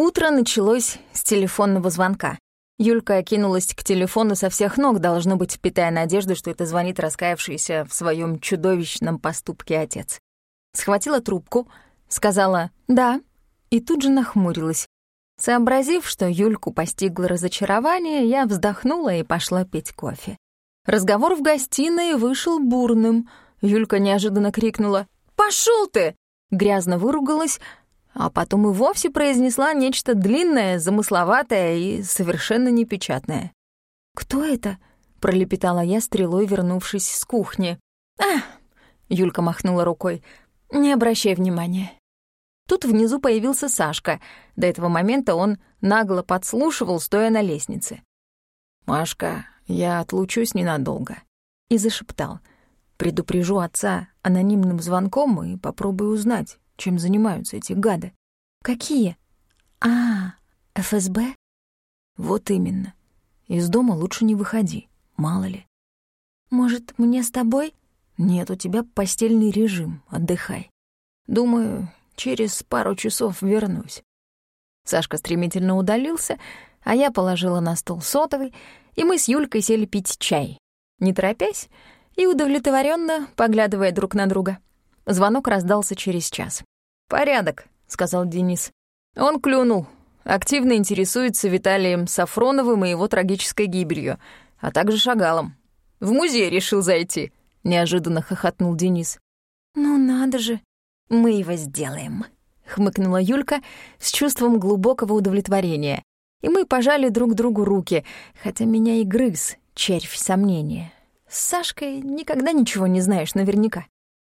Утро началось с телефонного звонка. Юлька кинулась к телефону со всех ног, должно быть, питая надежду, что это звонит раскаявшийся в своем чудовищном поступке отец. Схватила трубку, сказала «да» и тут же нахмурилась. Сообразив, что Юльку постигло разочарование, я вздохнула и пошла пить кофе. Разговор в гостиной вышел бурным. Юлька неожиданно крикнула «Пошёл ты!» Грязно выругалась, а потом и вовсе произнесла нечто длинное, замысловатое и совершенно непечатное. «Кто это?» — пролепетала я, стрелой вернувшись с кухни. «А!» — Юлька махнула рукой. «Не обращай внимания». Тут внизу появился Сашка. До этого момента он нагло подслушивал, стоя на лестнице. «Машка, я отлучусь ненадолго», — и зашептал. «Предупрежу отца анонимным звонком и попробую узнать, чем занимаются эти гады. Какие? А, ФСБ? Вот именно. Из дома лучше не выходи, мало ли. Может, мне с тобой? Нет, у тебя постельный режим, отдыхай. Думаю, через пару часов вернусь. Сашка стремительно удалился, а я положила на стол сотовый, и мы с Юлькой сели пить чай, не торопясь и удовлетворенно поглядывая друг на друга. Звонок раздался через час. «Порядок», — сказал Денис. «Он клюнул. Активно интересуется Виталием Сафроновым и его трагической гибелью, а также Шагалом. В музей решил зайти», — неожиданно хохотнул Денис. «Ну надо же, мы его сделаем», — хмыкнула Юлька с чувством глубокого удовлетворения. И мы пожали друг другу руки, хотя меня и грыз червь сомнения. С Сашкой никогда ничего не знаешь наверняка.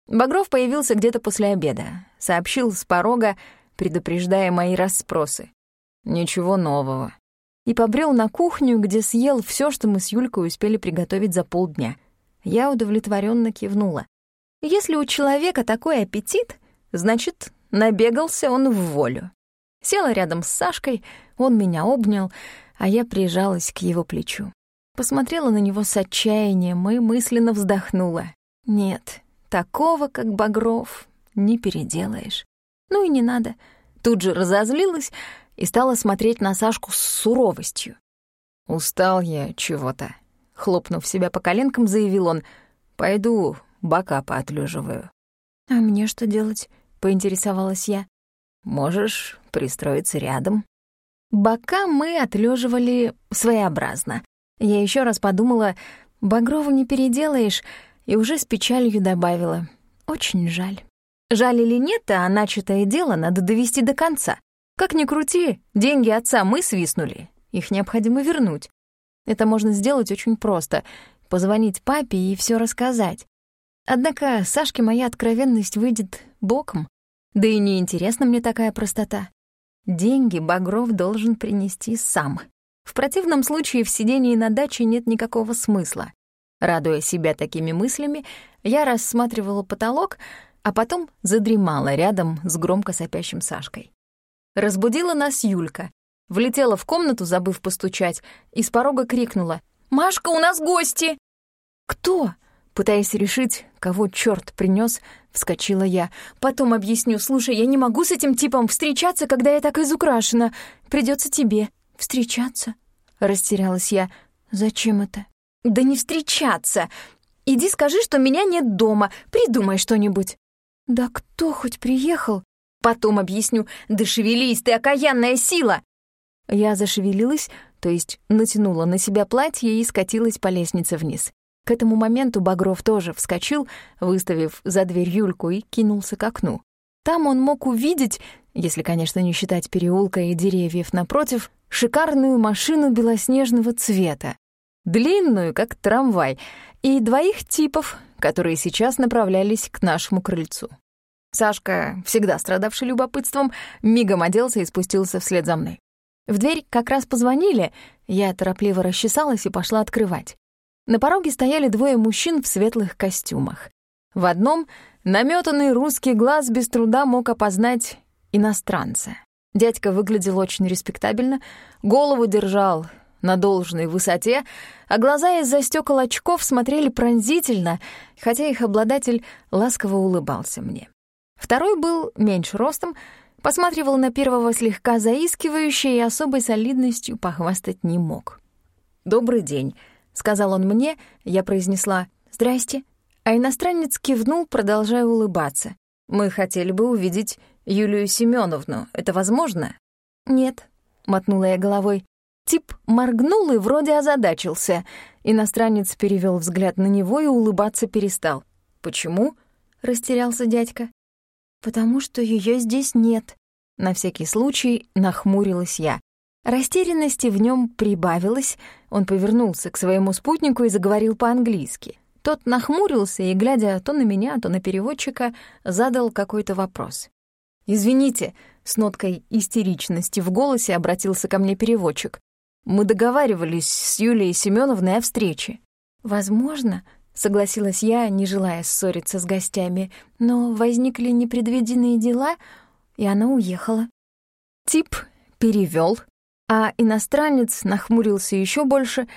Багров появился где-то после обеда, сообщил с порога, предупреждая мои расспросы. Ничего нового. И побрел на кухню, где съел все, что мы с Юлькой успели приготовить за полдня. Я удовлетворенно кивнула. Если у человека такой аппетит, значит, набегался он в волю. Села рядом с Сашкой, он меня обнял, а я прижалась к его плечу. Посмотрела на него с отчаянием и мысленно вздохнула. Нет, Такого, как Багров, не переделаешь. Ну и не надо. Тут же разозлилась и стала смотреть на Сашку с суровостью. «Устал я чего-то», — хлопнув себя по коленкам, заявил он. «Пойду бока поотлеживаю». «А мне что делать?» — поинтересовалась я. «Можешь пристроиться рядом». Бока мы отлеживали своеобразно. Я еще раз подумала, Багрову не переделаешь, и уже с печалью добавила. «Очень жаль». Жаль или нет, а начатое дело надо довести до конца. Как ни крути, деньги отца мы свистнули, их необходимо вернуть. Это можно сделать очень просто — позвонить папе и все рассказать. Однако Сашке моя откровенность выйдет боком, да и неинтересна мне такая простота. Деньги Багров должен принести сам. В противном случае в сидении на даче нет никакого смысла. Радуя себя такими мыслями, я рассматривала потолок, а потом задремала рядом с громко сопящим Сашкой. Разбудила нас Юлька. Влетела в комнату, забыв постучать, и с порога крикнула. «Машка, у нас гости!» «Кто?» Пытаясь решить, кого черт принес, вскочила я. «Потом объясню. Слушай, я не могу с этим типом встречаться, когда я так изукрашена. Придется тебе встречаться». Растерялась я. «Зачем это?» «Да не встречаться! Иди скажи, что меня нет дома, придумай что-нибудь». «Да кто хоть приехал?» «Потом объясню. Да шевелись, ты окаянная сила!» Я зашевелилась, то есть натянула на себя платье и скатилась по лестнице вниз. К этому моменту Багров тоже вскочил, выставив за дверь Юльку и кинулся к окну. Там он мог увидеть, если, конечно, не считать переулка и деревьев напротив, шикарную машину белоснежного цвета, длинную, как трамвай, и двоих типов, которые сейчас направлялись к нашему крыльцу. Сашка, всегда страдавший любопытством, мигом оделся и спустился вслед за мной. В дверь как раз позвонили, я торопливо расчесалась и пошла открывать. На пороге стояли двое мужчин в светлых костюмах. В одном наметанный русский глаз без труда мог опознать иностранца. Дядька выглядел очень респектабельно, голову держал на должной высоте, а глаза из-за стекол очков смотрели пронзительно, хотя их обладатель ласково улыбался мне. Второй был меньше ростом, Посматривал на первого слегка заискивающе и особой солидностью похвастать не мог. «Добрый день», — сказал он мне, я произнесла «Здрасте», а иностранец кивнул, продолжая улыбаться. «Мы хотели бы увидеть Юлию Семеновну. Это возможно?» «Нет», — мотнула я головой. Тип моргнул и вроде озадачился. Иностранец перевел взгляд на него и улыбаться перестал. «Почему?» — растерялся дядька. «Потому что ее здесь нет». На всякий случай нахмурилась я. Растерянности в нем прибавилось, он повернулся к своему спутнику и заговорил по-английски. Тот нахмурился и, глядя то на меня, то на переводчика, задал какой-то вопрос. «Извините», — с ноткой истеричности в голосе обратился ко мне переводчик. «Мы договаривались с Юлией Семеновной о встрече». «Возможно», — согласилась я, не желая ссориться с гостями, «но возникли непредвиденные дела, и она уехала». Тип перевел, а иностранец нахмурился еще больше,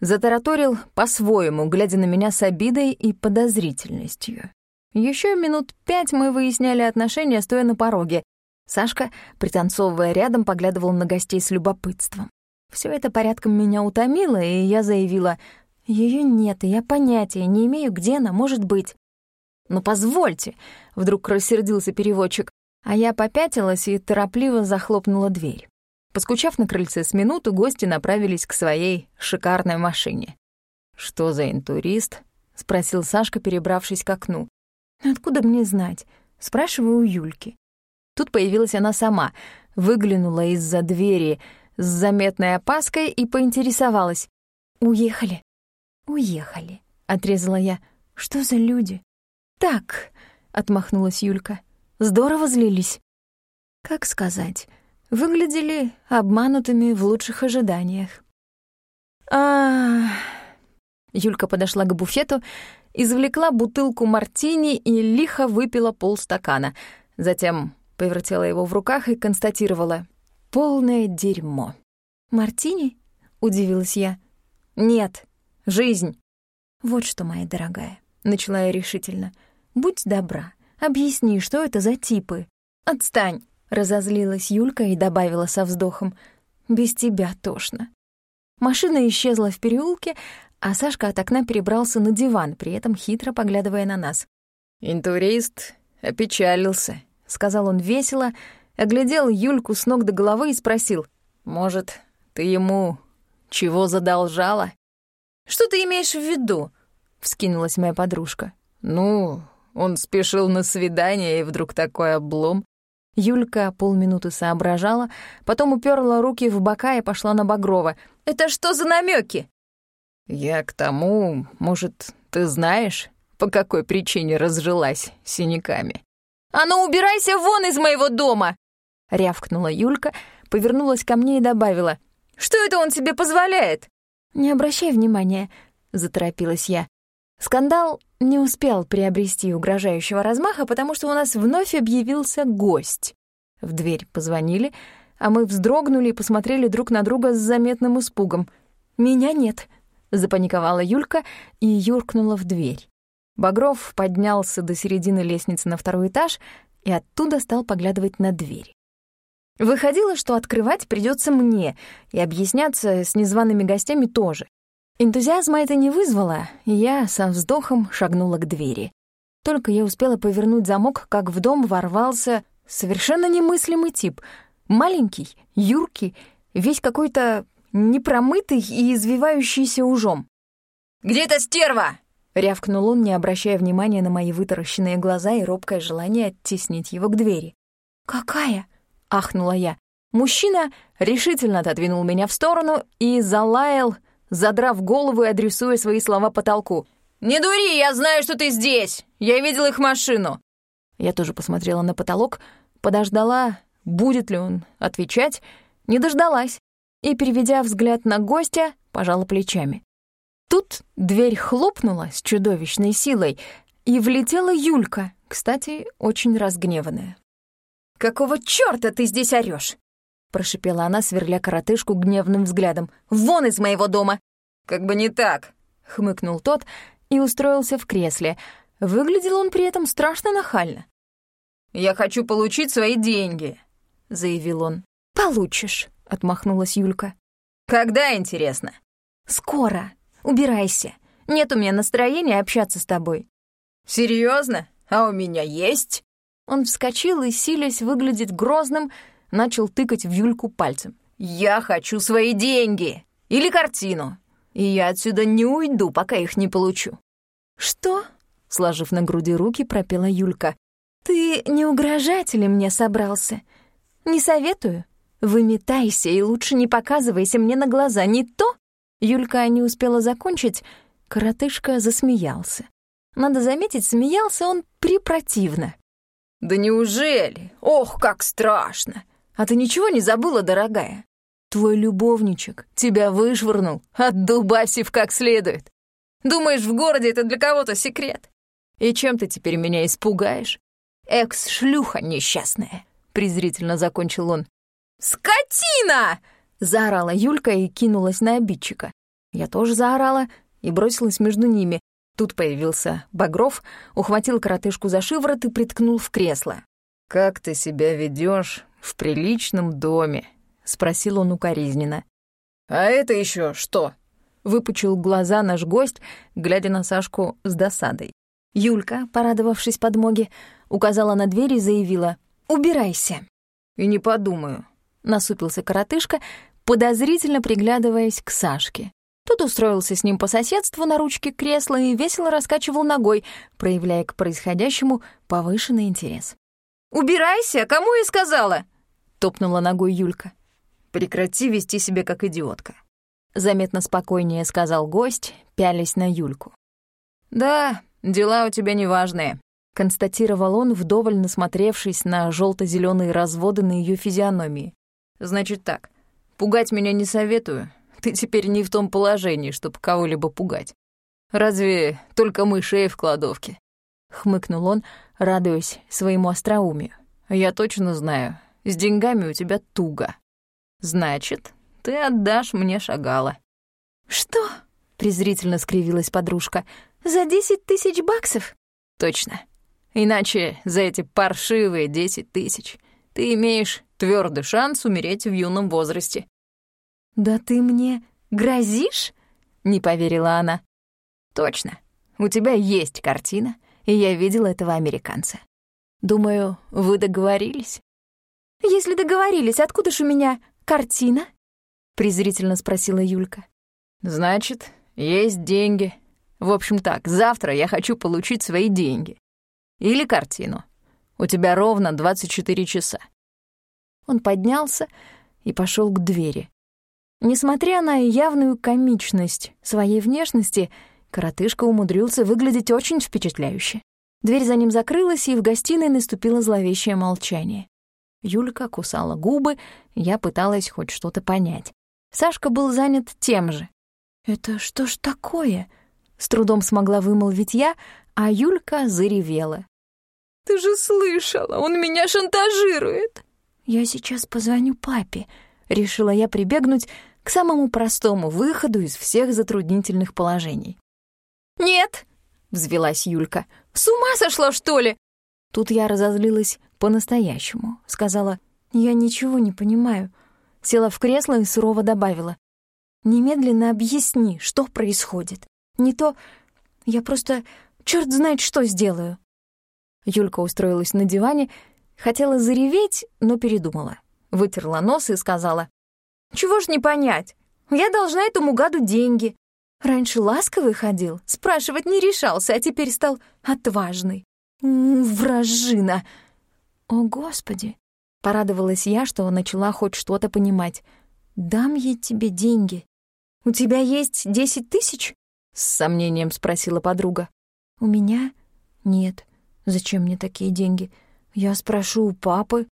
затараторил по-своему, глядя на меня с обидой и подозрительностью. Еще минут пять мы выясняли отношения, стоя на пороге. Сашка, пританцовывая рядом, поглядывал на гостей с любопытством. Все это порядком меня утомило, и я заявила, ее нет, и я понятия не имею, где она может быть». «Ну, позвольте», — вдруг рассердился переводчик, а я попятилась и торопливо захлопнула дверь. Поскучав на крыльце с минуту, гости направились к своей шикарной машине. «Что за интурист?» — спросил Сашка, перебравшись к окну. «Откуда мне знать?» — спрашиваю у Юльки. Тут появилась она сама, выглянула из-за двери с заметной опаской и поинтересовалась. «Уехали?» «Уехали», — отрезала я. «Что за люди?» «Так», — отмахнулась Юлька. «Здорово злились». «Как сказать?» Выглядели обманутыми в лучших ожиданиях. а Юлька подошла к буфету, извлекла бутылку мартини и лихо выпила полстакана. Затем повертела его в руках и констатировала. «Полное дерьмо». «Мартини?» — удивилась я. «Нет, Жизнь. Вот что, моя дорогая, начала я решительно. Будь добра, объясни, что это за типы. Отстань, разозлилась Юлька и добавила со вздохом. Без тебя тошно. Машина исчезла в переулке, а Сашка от окна перебрался на диван, при этом хитро поглядывая на нас. «Интурист опечалился», — сказал он весело, оглядел Юльку с ног до головы и спросил, «Может, ты ему чего задолжала?» «Что ты имеешь в виду?» — вскинулась моя подружка. «Ну, он спешил на свидание, и вдруг такой облом». Юлька полминуты соображала, потом уперла руки в бока и пошла на Багрова. «Это что за намеки? «Я к тому, может, ты знаешь, по какой причине разжилась синяками?» «А ну, убирайся вон из моего дома!» — рявкнула Юлька, повернулась ко мне и добавила. «Что это он себе позволяет?» «Не обращай внимания», — заторопилась я. Скандал не успел приобрести угрожающего размаха, потому что у нас вновь объявился гость. В дверь позвонили, а мы вздрогнули и посмотрели друг на друга с заметным испугом. «Меня нет», — запаниковала Юлька и юркнула в дверь. Багров поднялся до середины лестницы на второй этаж и оттуда стал поглядывать на дверь. Выходило, что открывать придется мне, и объясняться с незваными гостями тоже. Энтузиазма это не вызвало, и я со вздохом шагнула к двери. Только я успела повернуть замок, как в дом ворвался совершенно немыслимый тип. Маленький, юркий, весь какой-то непромытый и извивающийся ужом. «Где эта стерва?» — рявкнул он, не обращая внимания на мои вытаращенные глаза и робкое желание оттеснить его к двери. «Какая?» — ахнула я. Мужчина решительно отодвинул меня в сторону и залаял, задрав голову и адресуя свои слова потолку. «Не дури, я знаю, что ты здесь! Я видел их машину!» Я тоже посмотрела на потолок, подождала, будет ли он отвечать, не дождалась и, переведя взгляд на гостя, пожала плечами. Тут дверь хлопнула с чудовищной силой, и влетела Юлька, кстати, очень разгневанная. «Какого чёрта ты здесь орёшь?» — прошипела она, сверля коротышку гневным взглядом. «Вон из моего дома!» «Как бы не так!» — хмыкнул тот и устроился в кресле. Выглядел он при этом страшно нахально. «Я хочу получить свои деньги. — заявил он. «Получишь», — отмахнулась Юлька. «Когда, интересно?» «Скоро. Убирайся. Нет у меня настроения общаться с тобой». «Серьезно? А у меня есть?» Он вскочил и, силясь выглядит грозным, начал тыкать в Юльку пальцем. «Я хочу свои деньги! Или картину! И я отсюда не уйду, пока их не получу!» «Что?» — сложив на груди руки, пропела Юлька. «Ты не угрожать ли мне собрался? Не советую. Выметайся и лучше не показывайся мне на глаза, не то...» Юлька не успела закончить, коротышка засмеялся. Надо заметить, смеялся он препротивно. «Да неужели? Ох, как страшно! А ты ничего не забыла, дорогая? Твой любовничек тебя вышвырнул, отдубасив как следует. Думаешь, в городе это для кого-то секрет? И чем ты теперь меня испугаешь? Экс-шлюха несчастная!» презрительно закончил он. «Скотина!» — заорала Юлька и кинулась на обидчика. Я тоже заорала и бросилась между ними, Тут появился Багров, ухватил коротышку за шиворот и приткнул в кресло. «Как ты себя ведешь в приличном доме?» — спросил он укоризненно. «А это еще что?» — выпучил глаза наш гость, глядя на Сашку с досадой. Юлька, порадовавшись подмоге, указала на дверь и заявила «Убирайся». «И не подумаю», — насупился коротышка, подозрительно приглядываясь к Сашке. Тот устроился с ним по соседству на ручке кресла и весело раскачивал ногой, проявляя к происходящему повышенный интерес. «Убирайся, кому я сказала?» — топнула ногой Юлька. «Прекрати вести себя как идиотка», — заметно спокойнее сказал гость, пялись на Юльку. «Да, дела у тебя неважные», — констатировал он, вдоволь насмотревшись на желто зеленые разводы на ее физиономии. «Значит так, пугать меня не советую, ты теперь не в том положении, чтобы кого-либо пугать. Разве только мышей в кладовке?» Хмыкнул он, радуясь своему остроумию. «Я точно знаю, с деньгами у тебя туго. Значит, ты отдашь мне шагала». «Что?» — презрительно скривилась подружка. «За десять тысяч баксов?» «Точно. Иначе за эти паршивые десять тысяч ты имеешь твердый шанс умереть в юном возрасте. «Да ты мне грозишь?» — не поверила она. «Точно. У тебя есть картина, и я видела этого американца. Думаю, вы договорились?» «Если договорились, откуда ж у меня картина?» — презрительно спросила Юлька. «Значит, есть деньги. В общем так, завтра я хочу получить свои деньги. Или картину. У тебя ровно 24 часа». Он поднялся и пошел к двери. Несмотря на явную комичность своей внешности, коротышка умудрился выглядеть очень впечатляюще. Дверь за ним закрылась, и в гостиной наступило зловещее молчание. Юлька кусала губы, я пыталась хоть что-то понять. Сашка был занят тем же. «Это что ж такое?» — с трудом смогла вымолвить я, а Юлька заревела. «Ты же слышала, он меня шантажирует!» «Я сейчас позвоню папе», — решила я прибегнуть к самому простому выходу из всех затруднительных положений. «Нет!» — взвелась Юлька. «С ума сошла, что ли?» Тут я разозлилась по-настоящему. Сказала, «Я ничего не понимаю». Села в кресло и сурово добавила, «Немедленно объясни, что происходит. Не то я просто черт знает что сделаю». Юлька устроилась на диване, хотела зареветь, но передумала вытерла нос и сказала, «Чего ж не понять? Я должна этому гаду деньги. Раньше ласковый ходил, спрашивать не решался, а теперь стал отважный. Вражина!» «О, Господи!» — порадовалась я, что начала хоть что-то понимать. «Дам я тебе деньги. У тебя есть десять тысяч?» — с сомнением спросила подруга. «У меня? Нет. Зачем мне такие деньги? Я спрошу у папы».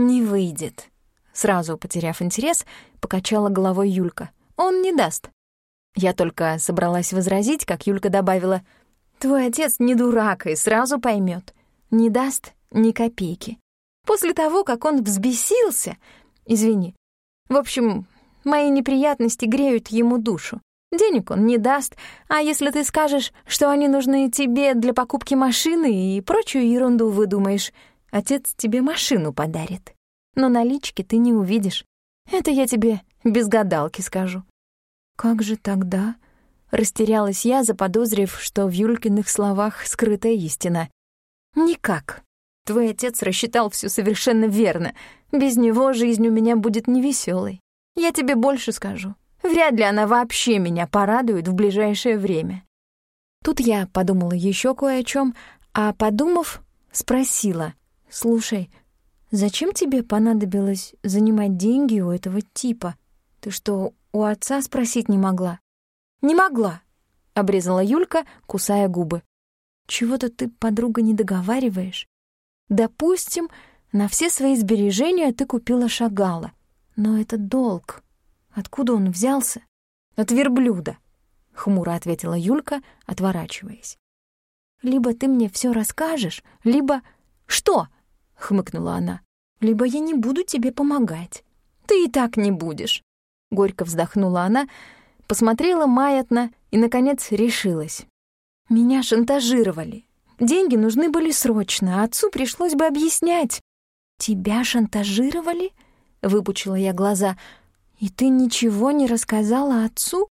«Не выйдет», — сразу потеряв интерес, покачала головой Юлька. «Он не даст». Я только собралась возразить, как Юлька добавила, «Твой отец не дурак и сразу поймет. Не даст ни копейки. После того, как он взбесился... Извини. В общем, мои неприятности греют ему душу. Денег он не даст, а если ты скажешь, что они нужны тебе для покупки машины и прочую ерунду выдумаешь, Отец тебе машину подарит. но налички ты не увидишь. Это я тебе без гадалки скажу». «Как же тогда?» — растерялась я, заподозрив, что в Юлькиных словах скрыта истина. «Никак. Твой отец рассчитал все совершенно верно. Без него жизнь у меня будет невеселой. Я тебе больше скажу. Вряд ли она вообще меня порадует в ближайшее время». Тут я подумала еще кое о чем, а подумав, спросила. «Слушай, зачем тебе понадобилось занимать деньги у этого типа? Ты что, у отца спросить не могла?» «Не могла», — обрезала Юлька, кусая губы. «Чего-то ты, подруга, не договариваешь. Допустим, на все свои сбережения ты купила шагала. Но это долг. Откуда он взялся? От верблюда», — хмуро ответила Юлька, отворачиваясь. «Либо ты мне все расскажешь, либо...» «Что?» — хмыкнула она. «Либо я не буду тебе помогать». «Ты и так не будешь», — горько вздохнула она, — Посмотрела маятно и, наконец, решилась. Меня шантажировали. Деньги нужны были срочно, а отцу пришлось бы объяснять. «Тебя шантажировали?» — выпучила я глаза. «И ты ничего не рассказала отцу?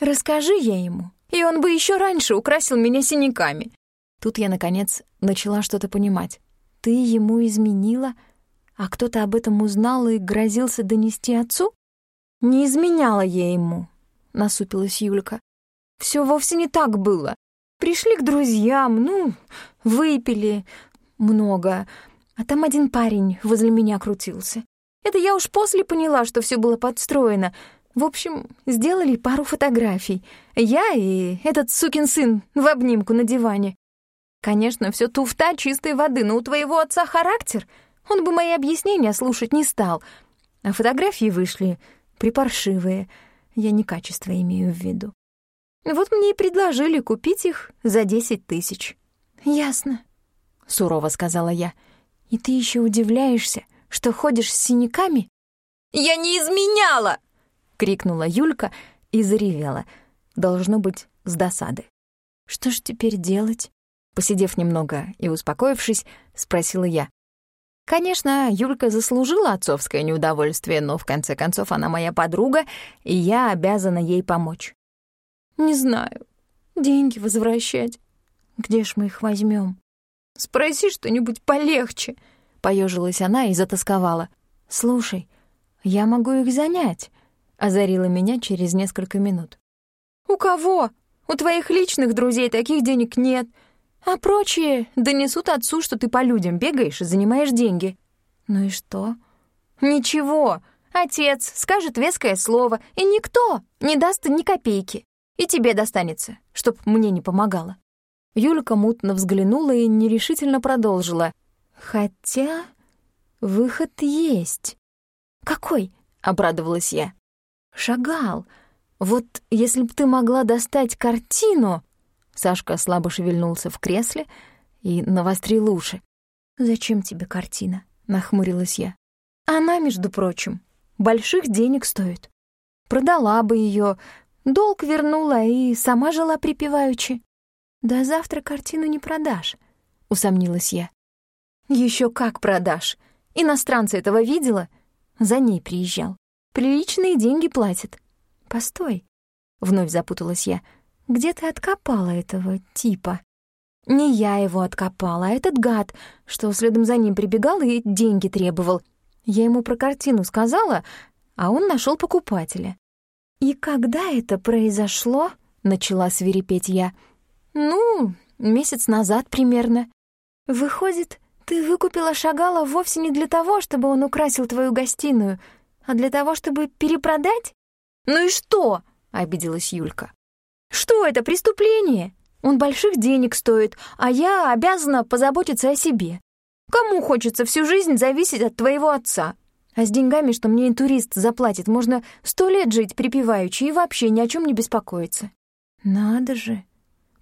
Расскажи я ему, и он бы еще раньше украсил меня синяками». Тут я, наконец, начала что-то понимать. «Ты ему изменила, а кто-то об этом узнал и грозился донести отцу?» «Не изменяла я ему, — насупилась Юлька. Все вовсе не так было. Пришли к друзьям, ну, выпили много, а там один парень возле меня крутился. Это я уж после поняла, что все было подстроено. В общем, сделали пару фотографий. Я и этот сукин сын в обнимку на диване. Конечно, все туфта чистой воды, но у твоего отца характер. Он бы мои объяснения слушать не стал. А фотографии вышли припаршивые — я не качество имею в виду. Вот мне и предложили купить их за десять тысяч. «Ясно», — сурово сказала я. «И ты еще удивляешься, что ходишь с синяками?» «Я не изменяла!» — крикнула Юлька и заревела. Должно быть, с досады. «Что ж теперь делать?» Посидев немного и успокоившись, спросила я. Конечно, Юлька заслужила отцовское неудовольствие, но в конце концов она моя подруга, и я обязана ей помочь. Не знаю. Деньги возвращать. Где ж мы их возьмем? Спроси что-нибудь полегче. Поежилась она и затасковала. Слушай, я могу их занять, озарила меня через несколько минут. У кого? У твоих личных друзей таких денег нет. А прочие донесут отцу, что ты по людям бегаешь и занимаешь деньги. Ну и что? Ничего. Отец скажет веское слово, и никто не даст ни копейки. И тебе достанется, чтоб мне не помогало. Юлька мутно взглянула и нерешительно продолжила. Хотя выход есть. Какой? Обрадовалась я. Шагал. Вот если б ты могла достать картину... Сашка слабо шевельнулся в кресле и навострил уши. «Зачем тебе картина?» — нахмурилась я. «Она, между прочим, больших денег стоит. Продала бы ее, долг вернула и сама жила припеваючи. До завтра картину не продашь», — усомнилась я. Еще как продашь. Иностранца этого видела? За ней приезжал. Приличные деньги платит. Постой, вновь запуталась я. Где ты откопала этого типа? Не я его откопала, а этот гад, что следом за ним прибегал и деньги требовал. Я ему про картину сказала, а он нашел покупателя. «И когда это произошло?» — начала свирепеть я. «Ну, месяц назад примерно. Выходит, ты выкупила Шагала вовсе не для того, чтобы он украсил твою гостиную, а для того, чтобы перепродать?» «Ну и что?» — обиделась Юлька. Что это, преступление? Он больших денег стоит, а я обязана позаботиться о себе. Кому хочется всю жизнь зависеть от твоего отца? А с деньгами, что мне интурист заплатит, можно сто лет жить припеваючи и вообще ни о чем не беспокоиться. Надо же.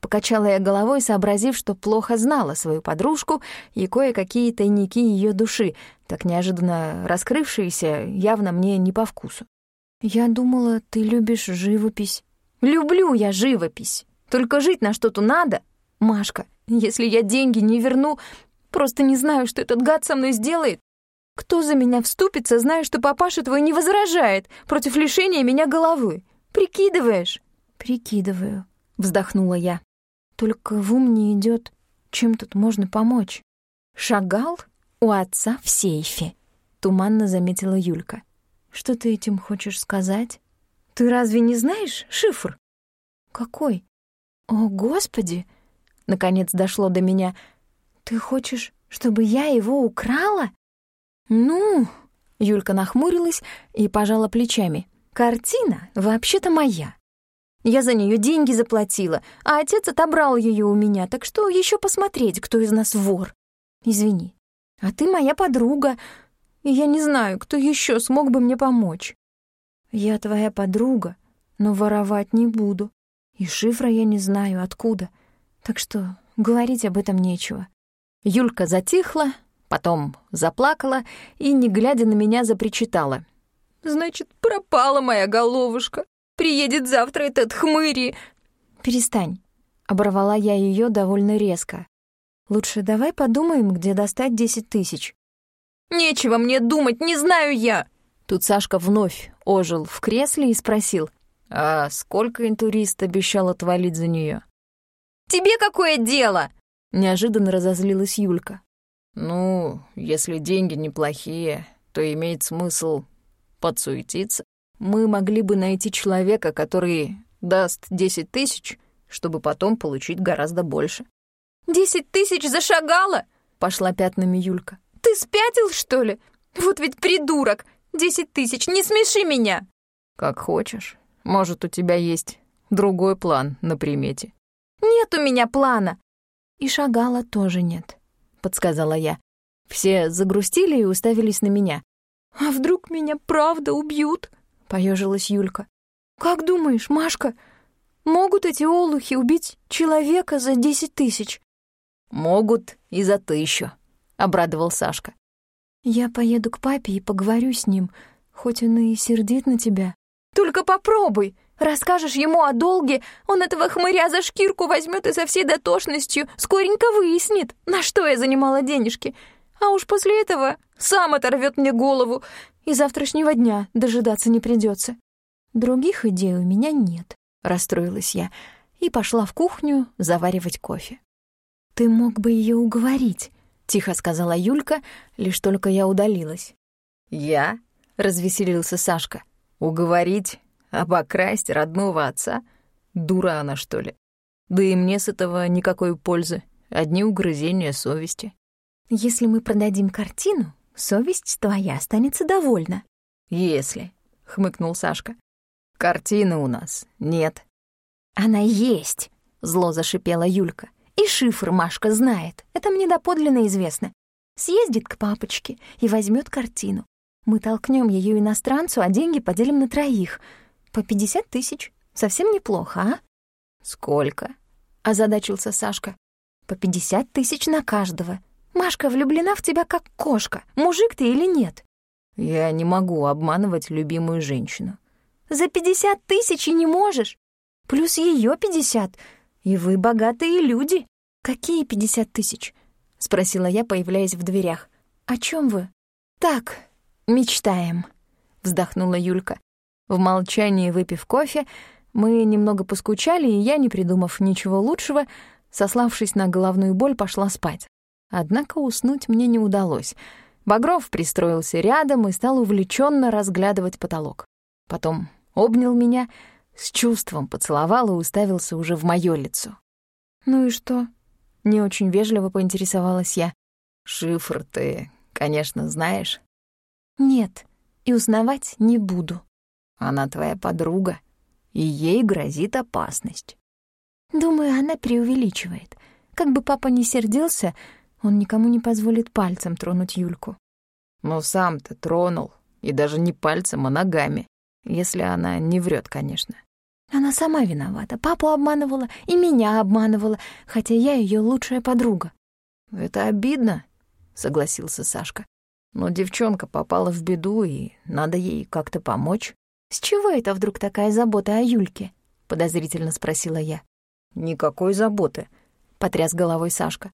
Покачала я головой, сообразив, что плохо знала свою подружку и кое-какие тайники ее души, так неожиданно раскрывшиеся, явно мне не по вкусу. «Я думала, ты любишь живопись». Люблю я живопись. Только жить на что-то надо. Машка, если я деньги не верну, просто не знаю, что этот гад со мной сделает. Кто за меня вступится, зная, что папаша твой не возражает против лишения меня головы? Прикидываешь?» «Прикидываю», — вздохнула я. «Только в ум не идет, чем тут можно помочь?» «Шагал у отца в сейфе», — туманно заметила Юлька. «Что ты этим хочешь сказать? Ты разве не знаешь шифр?» «Какой?» «О, Господи!» — наконец дошло до меня. «Ты хочешь, чтобы я его украла?» «Ну...» — Юлька нахмурилась и пожала плечами. «Картина вообще-то моя. Я за нее деньги заплатила, а отец отобрал ее у меня, так что еще посмотреть, кто из нас вор. Извини. А ты моя подруга, и я не знаю, кто еще смог бы мне помочь. Я твоя подруга, но воровать не буду. И шифра я не знаю, откуда. Так что говорить об этом нечего. Юлька затихла, Потом заплакала и, не глядя на меня, запричитала. «Значит, пропала моя головушка. Приедет завтра этот хмыри». «Перестань», — оборвала я ее довольно резко. «Лучше давай подумаем, где достать десять тысяч». «Нечего мне думать, не знаю я!» Тут Сашка вновь ожил в кресле и спросил. «А сколько интурист обещал отвалить за нее? «Тебе какое дело?» Неожиданно разозлилась Юлька. Ну, если деньги неплохие, то имеет смысл подсуетиться. Мы могли бы найти человека, который даст 10 тысяч, чтобы потом получить гораздо больше. «Десять тысяч зашагала?» — пошла пятнами Юлька. «Ты спятил, что ли? Вот ведь придурок! Десять тысяч, не смеши меня!» «Как хочешь. Может, у тебя есть другой план на примете». «Нет у меня плана!» И шагала тоже нет. — подсказала я. Все загрустили и уставились на меня. «А вдруг меня правда убьют?» — поежилась Юлька. «Как думаешь, Машка, могут эти олухи убить человека за десять тысяч?» «Могут и за тысячу», — обрадовал Сашка. «Я поеду к папе и поговорю с ним, хоть он и сердит на тебя». «Только попробуй!» Расскажешь ему о долге, он этого хмыря за шкирку возьмет и со всей дотошностью скоренько выяснит, на что я занимала денежки. А уж после этого сам оторвет мне голову, и завтрашнего дня дожидаться не придется. Других идей у меня нет, расстроилась я и пошла в кухню заваривать кофе. Ты мог бы ее уговорить, тихо сказала Юлька, лишь только я удалилась. Я? развеселился Сашка. Уговорить Обокрасть родного отца? Дура она, что ли? Да и мне с этого никакой пользы. Одни угрызения совести. Если мы продадим картину, совесть твоя останется довольна. Если, — хмыкнул Сашка. Картины у нас нет. Она есть, — зло зашипела Юлька. И шифр Машка знает, это мне доподлинно известно. Съездит к папочке и возьмет картину. Мы толкнем ее иностранцу, а деньги поделим на троих — по пятьдесят тысяч. Совсем неплохо, а? Сколько? Озадачился Сашка. По пятьдесят тысяч на каждого. Машка влюблена в тебя как кошка. Мужик ты или нет? Я не могу обманывать любимую женщину. За пятьдесят тысяч и не можешь. Плюс ее пятьдесят. И вы богатые люди. Какие пятьдесят тысяч? Спросила я, появляясь в дверях. О чем вы? Так, мечтаем. Вздохнула Юлька. В молчании выпив кофе, мы немного поскучали, и я, не придумав ничего лучшего, сославшись на головную боль, пошла спать. Однако уснуть мне не удалось. Багров пристроился рядом и стал увлеченно разглядывать потолок. Потом обнял меня, с чувством поцеловал и уставился уже в моё лицо. «Ну и что?» — не очень вежливо поинтересовалась я. «Шифр ты, конечно, знаешь?» «Нет, и узнавать не буду». Она твоя подруга, и ей грозит опасность. Думаю, она преувеличивает. Как бы папа ни сердился, он никому не позволит пальцем тронуть Юльку. Но сам-то тронул, и даже не пальцем, а ногами. Если она не врет, конечно. Она сама виновата. Папу обманывала и меня обманывала, хотя я ее лучшая подруга. Это обидно, согласился Сашка. Но девчонка попала в беду, и надо ей как-то помочь. «С чего это вдруг такая забота о Юльке?» — подозрительно спросила я. «Никакой заботы», — потряс головой Сашка.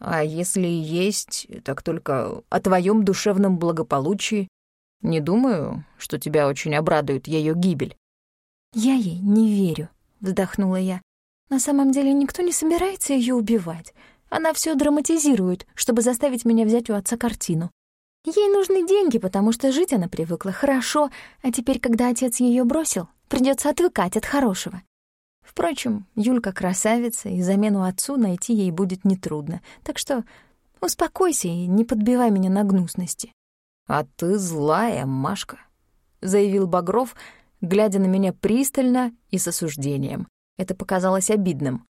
А если есть, так только о твоем душевном благополучии. Не думаю, что тебя очень обрадует ее гибель. Я ей не верю, вздохнула я. На самом деле никто не собирается ее убивать. Она все драматизирует, чтобы заставить меня взять у отца картину. Ей нужны деньги, потому что жить она привыкла хорошо, а теперь, когда отец ее бросил, придется отвыкать от хорошего. Впрочем, Юлька красавица, и замену отцу найти ей будет нетрудно. Так что успокойся и не подбивай меня на гнусности. «А ты злая, Машка», — заявил Багров, глядя на меня пристально и с осуждением. Это показалось обидным.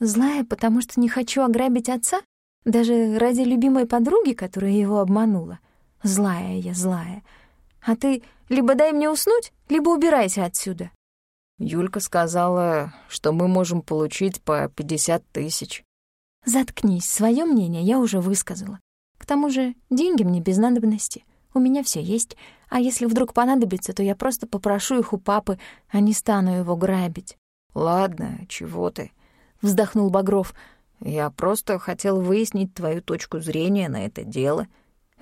«Злая, потому что не хочу ограбить отца? Даже ради любимой подруги, которая его обманула? Злая я, злая. А ты либо дай мне уснуть, либо убирайся отсюда». Юлька сказала, что мы можем получить по 50 тысяч. Заткнись, свое мнение я уже высказала. К тому же деньги мне без надобности. У меня все есть, а если вдруг понадобится, то я просто попрошу их у папы, а не стану его грабить. «Ладно, чего ты?» — вздохнул Багров. «Я просто хотел выяснить твою точку зрения на это дело».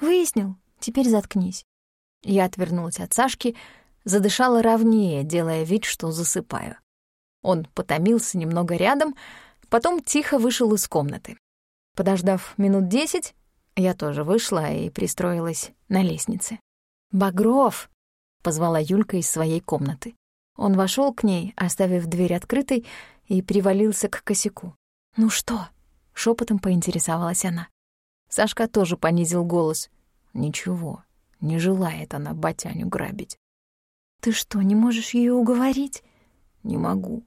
«Выяснил? Теперь заткнись». Я отвернулась от Сашки, задышала ровнее, делая вид, что засыпаю. Он потомился немного рядом, потом тихо вышел из комнаты. Подождав минут десять, я тоже вышла и пристроилась на лестнице. «Багров!» — позвала Юлька из своей комнаты. Он вошел к ней, оставив дверь открытой, и привалился к косяку. «Ну что?» — шепотом поинтересовалась она. Сашка тоже понизил голос. «Ничего, не желает она батяню грабить. Ты что, не можешь ее уговорить? Не могу.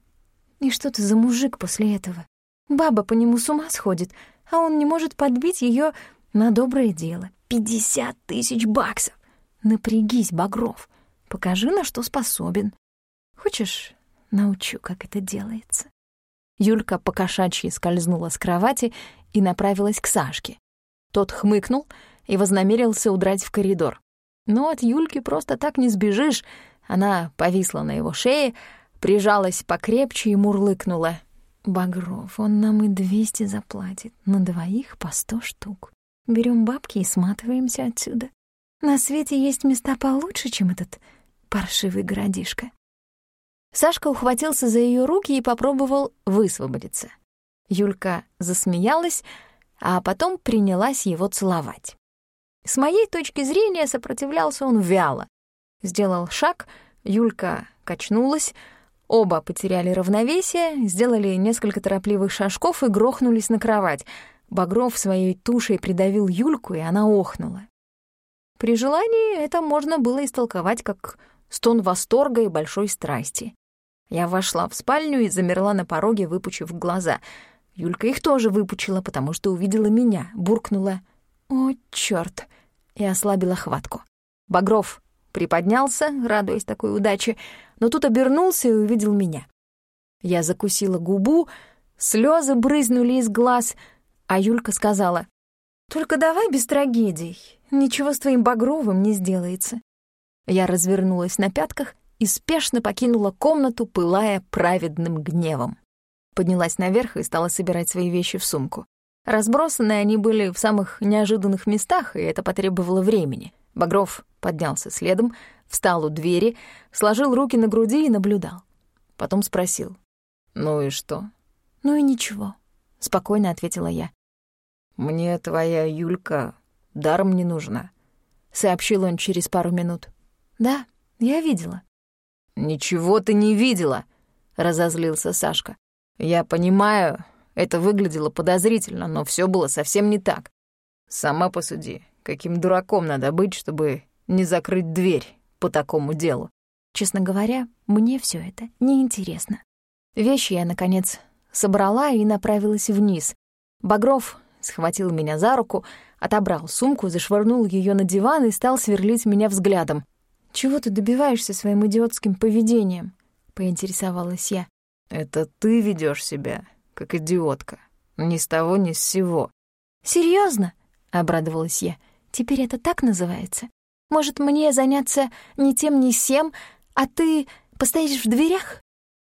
И что ты за мужик после этого? Баба по нему с ума сходит, а он не может подбить ее на доброе дело. Пятьдесят тысяч баксов! Напрягись, Багров, покажи, на что способен. Хочешь, научу, как это делается?» Юлька покошачьи скользнула с кровати и направилась к Сашке. Тот хмыкнул и вознамерился удрать в коридор. Но от Юльки просто так не сбежишь, она повисла на его шее, прижалась покрепче и мурлыкнула. «Багров, он нам и двести заплатит, на двоих по сто штук. Берем бабки и сматываемся отсюда. На свете есть места получше, чем этот паршивый городишко». Сашка ухватился за ее руки и попробовал высвободиться. Юлька засмеялась, а потом принялась его целовать. С моей точки зрения сопротивлялся он вяло, Сделал шаг, Юлька качнулась, оба потеряли равновесие, сделали несколько торопливых шажков и грохнулись на кровать. Багров своей тушей придавил Юльку, и она охнула. При желании это можно было истолковать как стон восторга и большой страсти. Я вошла в спальню и замерла на пороге, выпучив глаза. Юлька их тоже выпучила, потому что увидела меня, буркнула «О, чёрт!» и ослабила хватку. «Багров, Приподнялся, радуясь такой удаче, но тут обернулся и увидел меня. Я закусила губу, слезы брызнули из глаз, а Юлька сказала, «Только давай без трагедий, ничего с твоим Багровым не сделается». Я развернулась на пятках и спешно покинула комнату, пылая праведным гневом. Поднялась наверх и стала собирать свои вещи в сумку. Разбросанные они были в самых неожиданных местах, и это потребовало времени. Багров поднялся следом, встал у двери, сложил руки на груди и наблюдал. Потом спросил. «Ну и что?» «Ну и ничего», — спокойно ответила я. «Мне твоя Юлька даром не нужна», — сообщил он через пару минут. «Да, я видела». «Ничего ты не видела», — разозлился Сашка. «Я понимаю, это выглядело подозрительно, но все было совсем не так. Сама посуди, каким дураком надо быть, чтобы не закрыть дверь по такому делу. Честно говоря, мне все это неинтересно. Вещи я, наконец, собрала и направилась вниз. Багров схватил меня за руку, отобрал сумку, зашвырнул ее на диван и стал сверлить меня взглядом. «Чего ты добиваешься своим идиотским поведением?» — поинтересовалась я. «Это ты ведешь себя, как идиотка. Ни с того, ни с сего». Серьезно? обрадовалась я. «Теперь это так называется? Может, мне заняться ни тем, ни сем, а ты постоишь в дверях?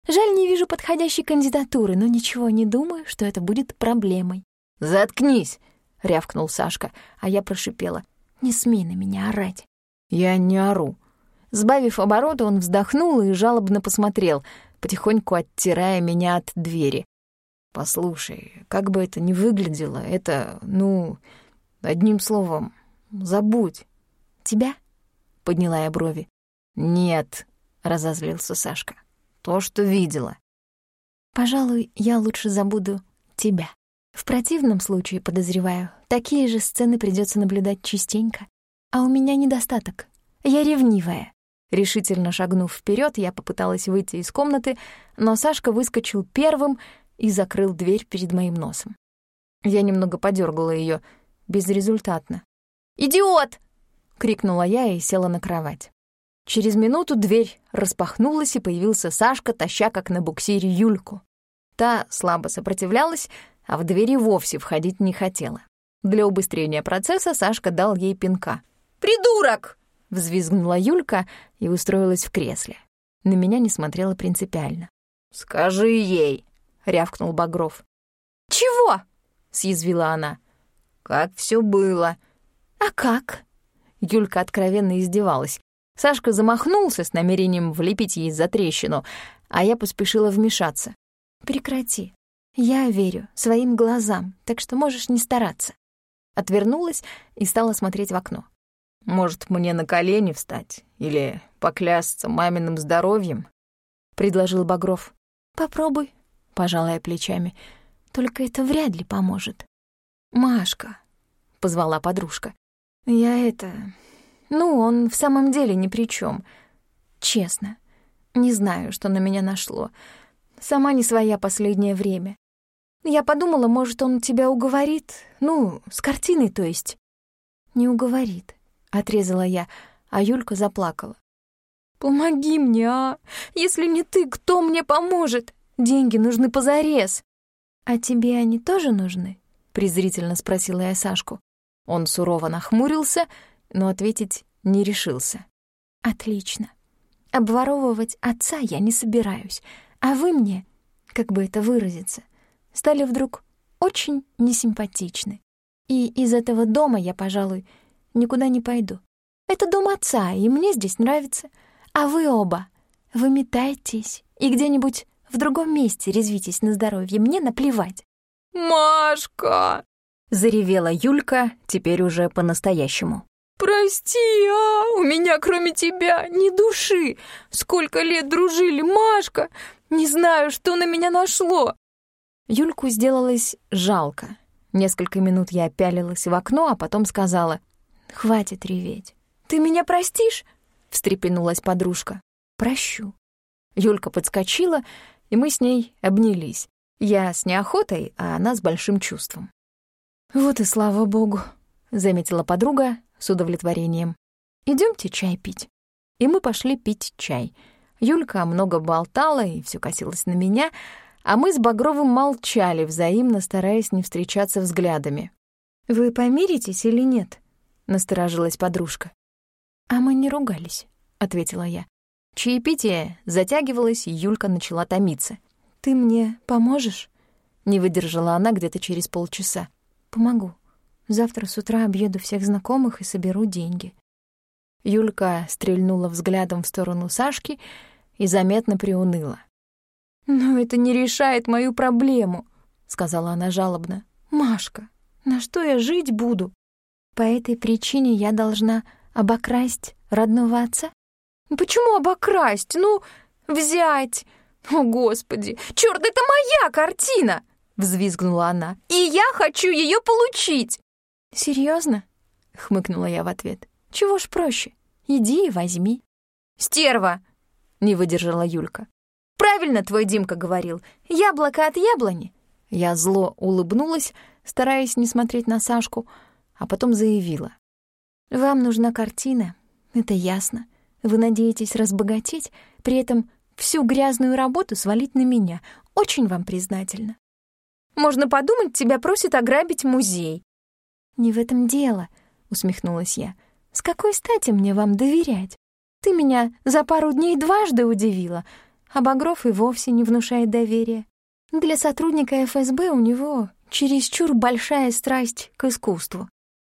Жаль, не вижу подходящей кандидатуры, но ничего не думаю, что это будет проблемой. «Заткнись!» — рявкнул Сашка, а я прошипела. «Не смей на меня орать». «Я не ору». Сбавив обороты, он вздохнул и жалобно посмотрел, потихоньку оттирая меня от двери. «Послушай, как бы это ни выглядело, это, ну, одним словом, забудь». «Тебя?» — подняла я брови. «Нет», — разозлился Сашка. «То, что видела». «Пожалуй, я лучше забуду тебя. В противном случае, подозреваю, такие же сцены придется наблюдать частенько. А у меня недостаток. Я ревнивая». Решительно шагнув вперед, я попыталась выйти из комнаты, но Сашка выскочил первым и закрыл дверь перед моим носом. Я немного подергала ее, безрезультатно. «Идиот!» — крикнула я и села на кровать. Через минуту дверь распахнулась, и появился Сашка, таща как на буксире Юльку. Та слабо сопротивлялась, а в двери вовсе входить не хотела. Для убыстрения процесса Сашка дал ей пинка. «Придурок!» — взвизгнула Юлька и устроилась в кресле. На меня не смотрела принципиально. «Скажи ей!» — рявкнул Багров. «Чего?» — съязвила она. «Как все было?» «А как?» Юлька откровенно издевалась. Сашка замахнулся с намерением влепить ей за трещину, а я поспешила вмешаться. «Прекрати. Я верю своим глазам, так что можешь не стараться». Отвернулась и стала смотреть в окно. «Может, мне на колени встать или поклясться маминым здоровьем?» — предложил Багров. «Попробуй», — пожалая плечами. «Только это вряд ли поможет». «Машка», — позвала подружка. «Я это... Ну, он в самом деле ни при чем. Честно. Не знаю, что на меня нашло. Сама не своя последнее время. Я подумала, может, он тебя уговорит. Ну, с картиной, то есть. Не уговорит, — отрезала я, а Юлька заплакала. «Помоги мне, а! Если не ты, кто мне поможет? Деньги нужны позарез!» «А тебе они тоже нужны?» — презрительно спросила я Сашку. Он сурово нахмурился, но ответить не решился. «Отлично. Обворовывать отца я не собираюсь, а вы мне, как бы это выразиться, стали вдруг очень несимпатичны. И из этого дома я, пожалуй, никуда не пойду. Это дом отца, и мне здесь нравится. А вы оба выметайтесь и где-нибудь в другом месте резвитесь на здоровье, мне наплевать». «Машка!» — заревела Юлька, теперь уже по-настоящему. «Прости, а, у меня кроме тебя ни души. Сколько лет дружили, Машка! Не знаю, что на меня нашло!» Юльку сделалось жалко. Несколько минут я пялилась в окно, а потом сказала, «Хватит реветь. Ты меня простишь?» — встрепенулась подружка. «Прощу». Юлька подскочила, и мы с ней обнялись. Я с неохотой, а она с большим чувством. «Вот и слава богу», — заметила подруга с удовлетворением. Идемте чай пить». И мы пошли пить чай. Юлька много болтала и все косилась на меня, а мы с Багровым молчали, взаимно стараясь не встречаться взглядами. «Вы помиритесь или нет?» — насторожилась подружка. «А мы не ругались», — ответила я. Чаепитие затягивалось, и Юлька начала томиться. «Ты мне поможешь?» — не выдержала она где-то через полчаса. Помогу. Завтра с утра объеду всех знакомых и соберу деньги. Юлька стрельнула взглядом в сторону Сашки и заметно приуныла. «Но это не решает мою проблему», — сказала она жалобно. «Машка, на что я жить буду? По этой причине я должна обокрасть родного отца? Почему обокрасть? Ну, взять. О, Господи, чёрт, это моя картина!» — взвизгнула она. «И я хочу ее получить!» «Серьезно?» — хмыкнула я в ответ. «Чего ж проще? Иди и возьми». «Стерва!» — не выдержала Юлька. «Правильно твой Димка говорил. Яблоко от яблони». Я зло улыбнулась, стараясь не смотреть на Сашку, а потом заявила. «Вам нужна картина, это ясно. Вы надеетесь разбогатеть, при этом всю грязную работу свалить на меня. Очень вам признательна. Можно подумать, тебя просят ограбить музей». «Не в этом дело», — усмехнулась я. «С какой стати мне вам доверять? Ты меня за пару дней дважды удивила, а Багров и вовсе не внушает доверия. Для сотрудника ФСБ у него чересчур большая страсть к искусству.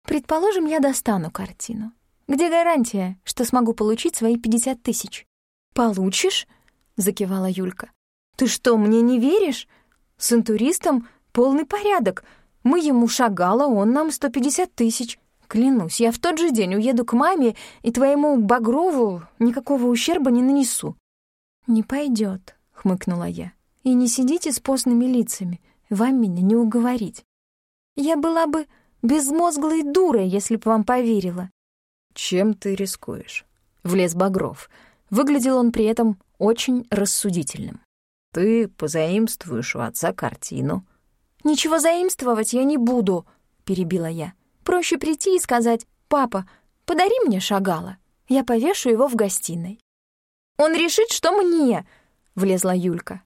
Предположим, я достану картину. Где гарантия, что смогу получить свои 50 тысяч? «Получишь?» — закивала Юлька. «Ты что, мне не веришь? С интуристом полный порядок. Мы ему шагала, он нам 150 тысяч. Клянусь, я в тот же день уеду к маме и твоему Багрову никакого ущерба не нанесу». «Не пойдет, хмыкнула я. «И не сидите с постными лицами, вам меня не уговорить. Я была бы безмозглой дурой, если б вам поверила. «Чем ты рискуешь?» — влез Багров. Выглядел он при этом очень рассудительным. «Ты позаимствуешь у отца картину». «Ничего заимствовать я не буду», — перебила я. «Проще прийти и сказать, «Папа, подари мне шагала, я повешу его в гостиной». «Он решит, что мне», — влезла Юлька.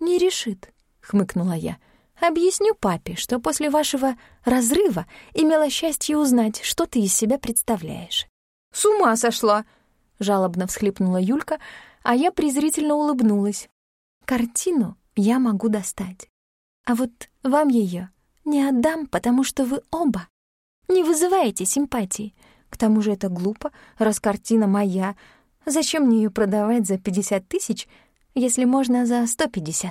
«Не решит», — хмыкнула я. «Объясню папе, что после вашего разрыва имела счастье узнать, что ты из себя представляешь. «С ума сошла!» — жалобно всхлипнула Юлька, а я презрительно улыбнулась. «Картину я могу достать. А вот вам ее не отдам, потому что вы оба не вызываете симпатии. К тому же это глупо, раз картина моя. Зачем мне ее продавать за 50 тысяч, если можно за 150?»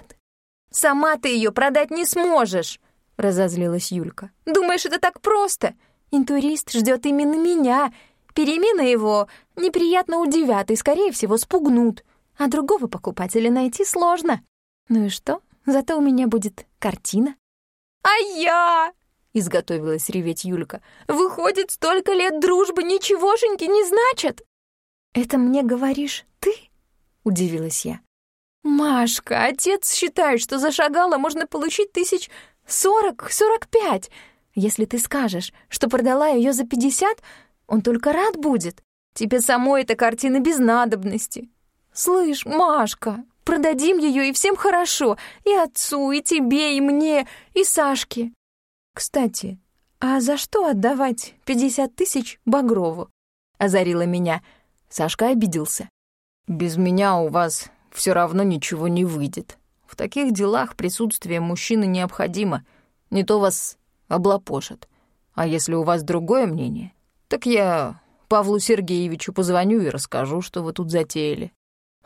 «Сама ты ее продать не сможешь!» — разозлилась Юлька. «Думаешь, это так просто? Интурист ждет именно меня, Перемены его неприятно удивят и, скорее всего, спугнут, а другого покупателя найти сложно. Ну и что? Зато у меня будет картина. «А я?» — изготовилась реветь Юлька. «Выходит, столько лет дружбы ничегошеньки не значит!» «Это мне говоришь ты?» — удивилась я. «Машка, отец считает, что за шагала можно получить тысяч сорок-сорок пять. Если ты скажешь, что продала ее за пятьдесят, он только рад будет. Тебе самой эта картина без надобности. Слышь, Машка, продадим ее и всем хорошо. И отцу, и тебе, и мне, и Сашке. Кстати, а за что отдавать пятьдесят тысяч Багрову? Озарила меня. Сашка обиделся. Без меня у вас все равно ничего не выйдет. В таких делах присутствие мужчины необходимо. Не то вас облапошат. А если у вас другое мнение, так я Павлу Сергеевичу позвоню и расскажу, что вы тут затеяли».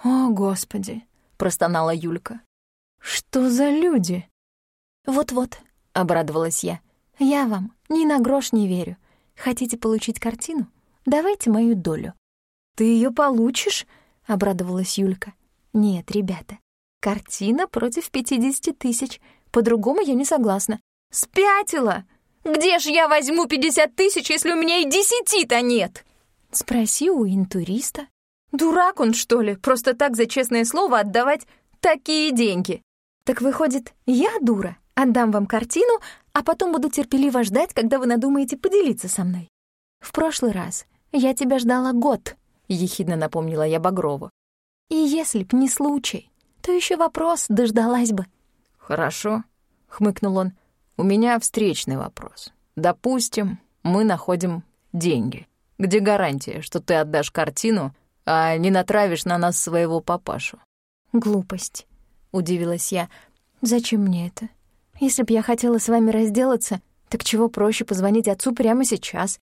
«О, Господи!» — простонала Юлька. «Что за люди?» «Вот-вот», — обрадовалась я. «Я вам ни на грош не верю. Хотите получить картину? Давайте мою долю». «Ты ее получишь?» — обрадовалась Юлька. «Нет, ребята, картина против пятидесяти тысяч. По-другому я не согласна». «Спятила!» Где ж я возьму 50 тысяч, если у меня и десяти-то нет?» Спроси у интуриста. Дурак он, что ли, просто так за честное слово отдавать такие деньги? Так выходит, я дура, отдам вам картину, а потом буду терпеливо ждать, когда вы надумаете поделиться со мной. В прошлый раз я тебя ждала год, ехидно напомнила я Багрову. И если б не случай, то еще вопрос дождалась бы. Хорошо, хмыкнул он. У меня встречный вопрос. Допустим, мы находим деньги. Где гарантия, что ты отдашь картину, а не натравишь на нас своего папашу? Глупость, удивилась я. Зачем мне это? Если б я хотела с вами разделаться, так чего проще позвонить отцу прямо сейчас?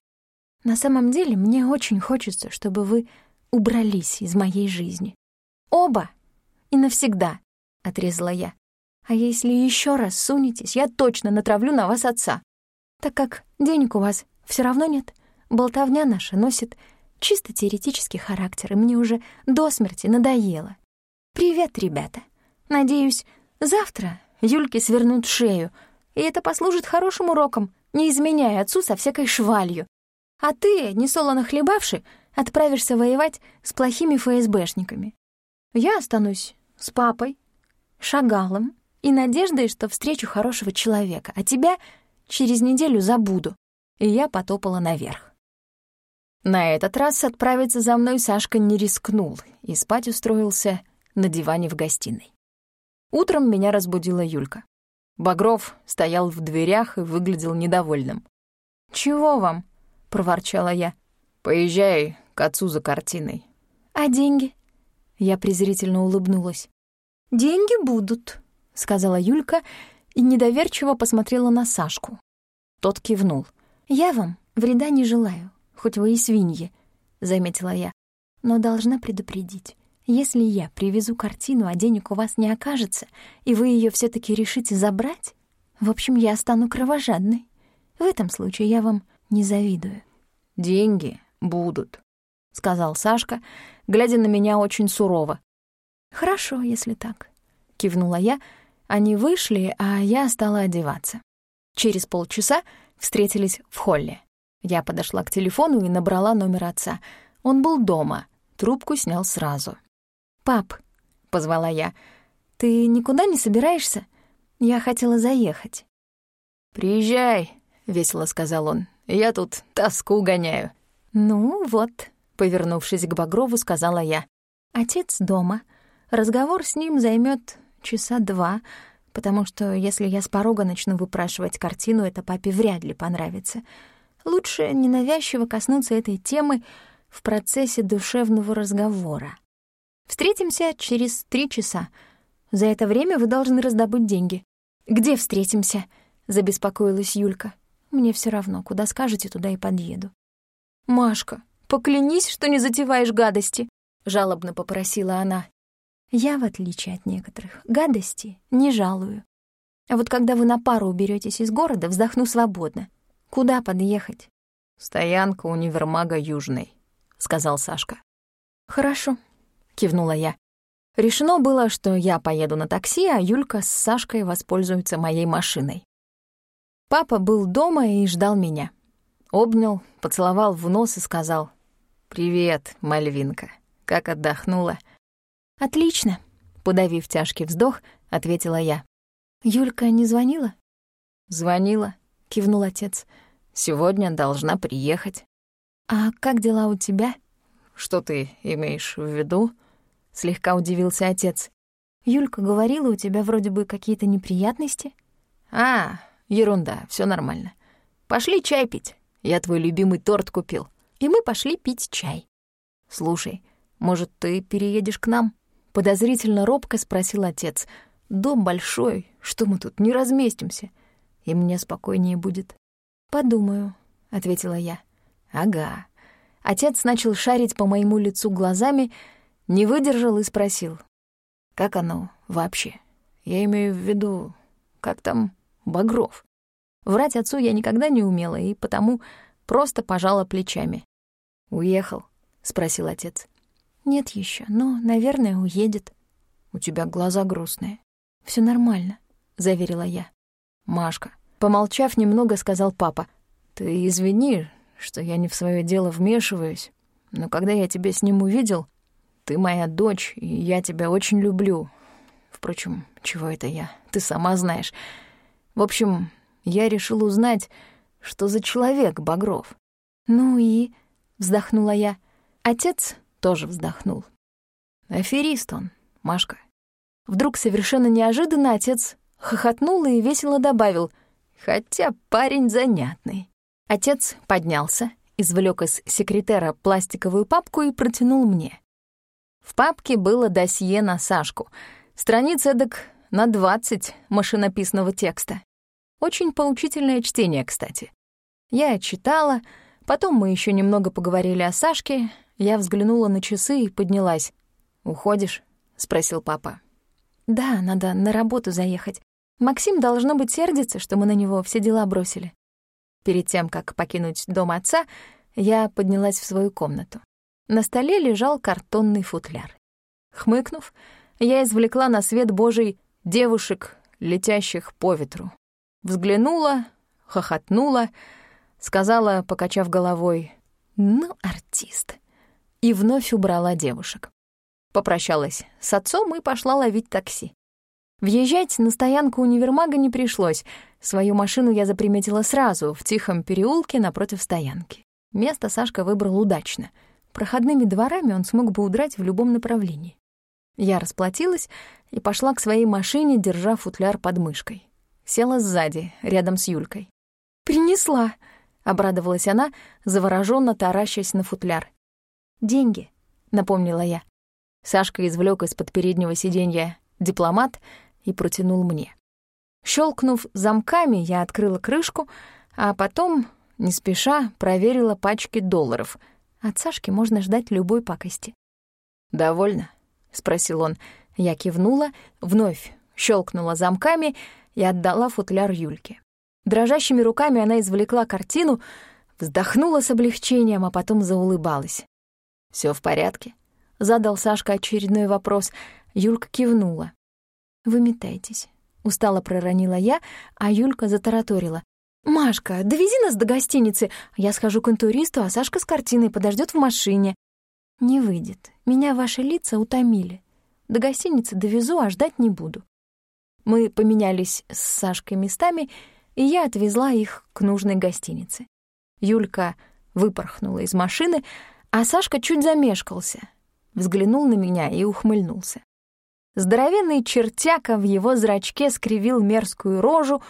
На самом деле, мне очень хочется, чтобы вы убрались из моей жизни. Оба и навсегда, отрезала я. А если еще раз сунетесь, я точно натравлю на вас отца. Так как денег у вас все равно нет, болтовня наша носит чисто теоретический характер, и мне уже до смерти надоело. Привет, ребята. Надеюсь, завтра Юльке свернут шею, и это послужит хорошим уроком, не изменяя отцу со всякой швалью. А ты, несолоно хлебавши, отправишься воевать с плохими ФСБшниками. Я останусь с папой, шагалом, и надеждой, что встречу хорошего человека, а тебя через неделю забуду. И я потопала наверх. На этот раз отправиться за мной Сашка не рискнул и спать устроился на диване в гостиной. Утром меня разбудила Юлька. Багров стоял в дверях и выглядел недовольным. «Чего вам?» — проворчала я. «Поезжай к отцу за картиной». «А деньги?» Я презрительно улыбнулась. «Деньги будут», сказала Юлька и недоверчиво посмотрела на Сашку. Тот кивнул. «Я вам вреда не желаю, хоть вы и свиньи», — заметила я. «Но должна предупредить. Если я привезу картину, а денег у вас не окажется, и вы ее все таки решите забрать, в общем, я стану кровожадной. В этом случае я вам не завидую». «Деньги будут», — сказал Сашка, глядя на меня очень сурово. «Хорошо, если так», — кивнула я. Они вышли, а я стала одеваться. Через полчаса встретились в холле. Я подошла к телефону и набрала номер отца. Он был дома, трубку снял сразу. «Пап», — позвала я, — «ты никуда не собираешься? Я хотела заехать». «Приезжай», — весело сказал он. «Я тут тоску гоняю». «Ну вот», — повернувшись к Багрову, сказала я. «Отец дома. Разговор с ним займет часа два, потому что если я с порога начну выпрашивать картину, это папе вряд ли понравится. Лучше ненавязчиво коснуться этой темы в процессе душевного разговора. Встретимся через три часа. За это время вы должны раздобыть деньги. Где встретимся? Забеспокоилась Юлька. Мне все равно, куда скажете, туда и подъеду. Машка, поклянись, что не затеваешь гадости, жалобно попросила она. Я, в отличие от некоторых, гадости не жалую. А вот когда вы на пару уберетесь из города, вздохну свободно. Куда подъехать? «Стоянка универмага Южной», — сказал Сашка. «Хорошо», — кивнула я. Решено было, что я поеду на такси, а Юлька с Сашкой воспользуются моей машиной. Папа был дома и ждал меня. Обнял, поцеловал в нос и сказал «Привет, Мальвинка, как отдохнула?» «Отлично», — подавив тяжкий вздох, ответила я. «Юлька не звонила?» «Звонила», — кивнул отец. «Сегодня должна приехать». «А как дела у тебя?» «Что ты имеешь в виду?» — слегка удивился отец. «Юлька говорила, у тебя вроде бы какие-то неприятности?» «А, ерунда, все нормально. Пошли чай пить. Я твой любимый торт купил». И мы пошли пить чай. «Слушай, может, ты переедешь к нам?» Подозрительно робко спросил отец. «Дом большой, что мы тут не разместимся? И мне спокойнее будет». «Подумаю», — ответила я. «Ага». Отец начал шарить по моему лицу глазами, не выдержал и спросил. «Как оно вообще? Я имею в виду, как там Багров?» Врать отцу я никогда не умела, и потому просто пожала плечами. «Уехал?» — спросил отец. Нет еще, но, наверное, уедет. У тебя глаза грустные. Все нормально, заверила я. Машка, помолчав немного, сказал папа. Ты извини, что я не в свое дело вмешиваюсь, но когда я тебя с ним увидел, ты моя дочь, и я тебя очень люблю. Впрочем, чего это я? Ты сама знаешь. В общем, я решил узнать, что за человек Багров. Ну и вздохнула я. Отец тоже вздохнул. Аферист он, Машка. Вдруг совершенно неожиданно отец хохотнул и весело добавил, хотя парень занятный. Отец поднялся, извлек из секретера пластиковую папку и протянул мне. В папке было досье на Сашку, страниц эдак на 20 машинописного текста. Очень поучительное чтение, кстати. Я читала, потом мы еще немного поговорили о Сашке, я взглянула на часы и поднялась. «Уходишь?» — спросил папа. «Да, надо на работу заехать. Максим, должно быть, сердится, что мы на него все дела бросили». Перед тем, как покинуть дом отца, я поднялась в свою комнату. На столе лежал картонный футляр. Хмыкнув, я извлекла на свет Божий девушек, летящих по ветру. Взглянула, хохотнула, сказала, покачав головой, «Ну, артист» и вновь убрала девушек. Попрощалась с отцом и пошла ловить такси. Въезжать на стоянку универмага не пришлось. Свою машину я заприметила сразу, в тихом переулке напротив стоянки. Место Сашка выбрал удачно. Проходными дворами он смог бы удрать в любом направлении. Я расплатилась и пошла к своей машине, держа футляр под мышкой. Села сзади, рядом с Юлькой. «Принесла!» — обрадовалась она, заворожённо таращась на футляр. «Деньги», — напомнила я. Сашка извлек из-под переднего сиденья дипломат и протянул мне. Щелкнув замками, я открыла крышку, а потом, не спеша, проверила пачки долларов. От Сашки можно ждать любой пакости. «Довольно?» — спросил он. Я кивнула, вновь щелкнула замками и отдала футляр Юльке. Дрожащими руками она извлекла картину, вздохнула с облегчением, а потом заулыбалась. Все в порядке?» — задал Сашка очередной вопрос. Юлька кивнула. «Вы метаетесь», — устало проронила я, а Юлька затараторила. «Машка, довези нас до гостиницы. Я схожу к интуристу, а Сашка с картиной подождет в машине». «Не выйдет. Меня ваши лица утомили. До гостиницы довезу, а ждать не буду». Мы поменялись с Сашкой местами, и я отвезла их к нужной гостинице. Юлька выпорхнула из машины, а Сашка чуть замешкался, взглянул на меня и ухмыльнулся. Здоровенный чертяка в его зрачке скривил мерзкую рожу,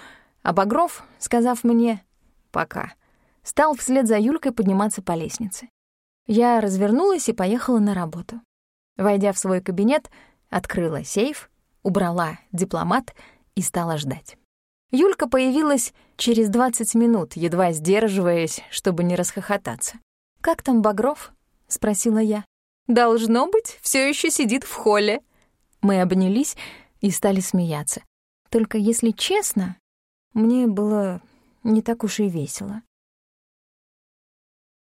а Багров, сказав мне «пока», стал вслед за Юлькой подниматься по лестнице. Я развернулась и поехала на работу. Войдя в свой кабинет, открыла сейф, убрала дипломат и стала ждать. Юлька появилась через 20 минут, едва сдерживаясь, чтобы не расхохотаться. «Как там Багров?» — спросила я. «Должно быть, все еще сидит в холле». Мы обнялись и стали смеяться. Только если честно, мне было не так уж и весело.